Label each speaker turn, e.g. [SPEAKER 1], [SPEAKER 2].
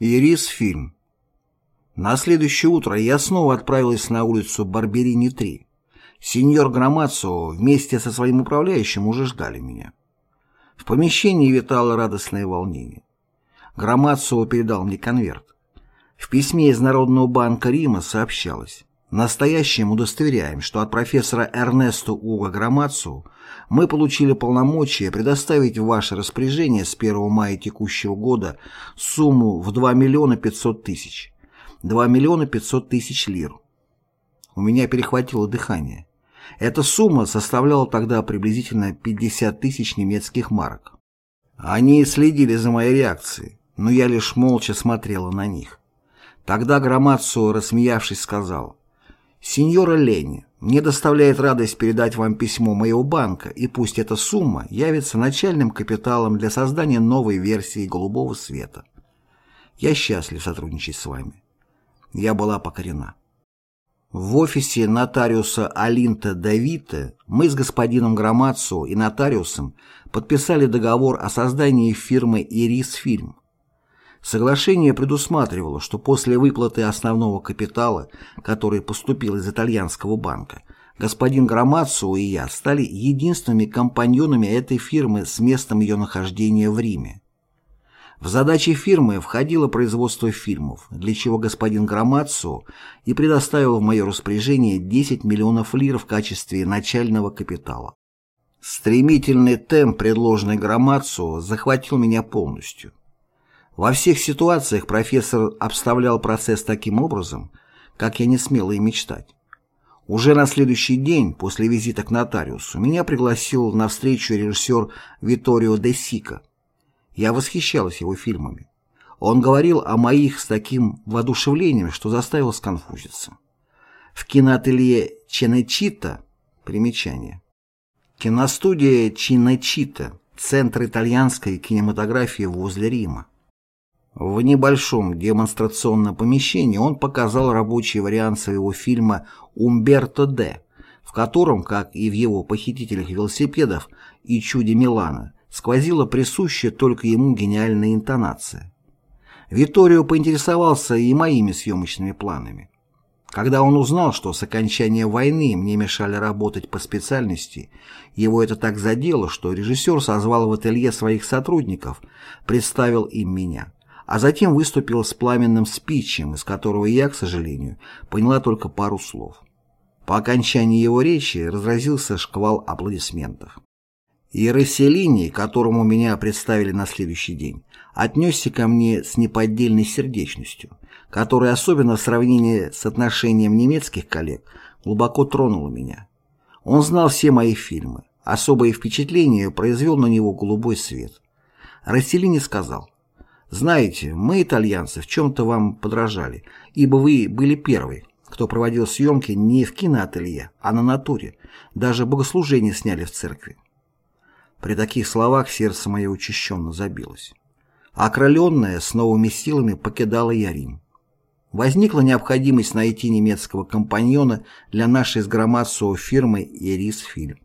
[SPEAKER 1] Ирис фильм. На следующее утро я снова отправилась на улицу Барберини-3. Сеньор Громацо вместе со своим управляющим уже ждали меня. В помещении витало радостное волнение. Громацо передал мне конверт. В письме из Народного банка Рима сообщалось. Настоящим удостоверяем, что от профессора Эрнесту Уго Громацу мы получили полномочия предоставить в ваше распоряжение с 1 мая текущего года сумму в 2 миллиона 500 тысяч. 2 миллиона 500 тысяч лир. У меня перехватило дыхание. Эта сумма составляла тогда приблизительно 50 тысяч немецких марок. Они следили за моей реакцией, но я лишь молча смотрела на них. Тогда Громацу, рассмеявшись, сказал «Сеньора Лени, мне доставляет радость передать вам письмо моего банка, и пусть эта сумма явится начальным капиталом для создания новой версии голубого света. Я счастлив сотрудничать с вами». Я была покорена. В офисе нотариуса Алинта Давита мы с господином Громацо и нотариусом подписали договор о создании фирмы «Ирис Фильм», Соглашение предусматривало, что после выплаты основного капитала, который поступил из итальянского банка, господин Громацо и я стали единственными компаньонами этой фирмы с местом ее нахождения в Риме. В задачи фирмы входило производство фильмов, для чего господин Громацо и предоставил в мое распоряжение 10 миллионов лир в качестве начального капитала. Стремительный темп, предложенный Громацо, захватил меня полностью. Во всех ситуациях профессор обставлял процесс таким образом, как я не смела и мечтать. Уже на следующий день, после визита к нотариусу, меня пригласил на встречу режиссер Виторио де Сика. Я восхищалась его фильмами. Он говорил о моих с таким воодушевлением, что заставил сконфузиться. В киноателье Ченечита примечание. Киностудия Чинечита, центр итальянской кинематографии возле Рима. В небольшом демонстрационном помещении он показал рабочий вариант своего фильма «Умберто Д», в котором, как и в его «Похитителях велосипедов» и «Чуде Милана», сквозила присущая только ему гениальная интонация. Виторио поинтересовался и моими съемочными планами. Когда он узнал, что с окончания войны мне мешали работать по специальности, его это так задело, что режиссер созвал в ателье своих сотрудников, представил им меня а затем выступил с пламенным спичем, из которого я, к сожалению, поняла только пару слов. По окончании его речи разразился шквал аплодисментов. И Расселини, которому меня представили на следующий день, отнесся ко мне с неподдельной сердечностью, которая особенно в сравнении с отношением немецких коллег глубоко тронула меня. Он знал все мои фильмы. Особое впечатление произвел на него голубой свет. Расселини сказал, знаете, мы, итальянцы, в чем-то вам подражали, ибо вы были первый, кто проводил съемки не в киноателье, а на натуре. Даже богослужение сняли в церкви. При таких словах сердце мое учащенно забилось. Окрыленная с новыми силами покидала я Рим. Возникла необходимость найти немецкого компаньона для нашей с Громадцева фирмы «Ирис Фильм».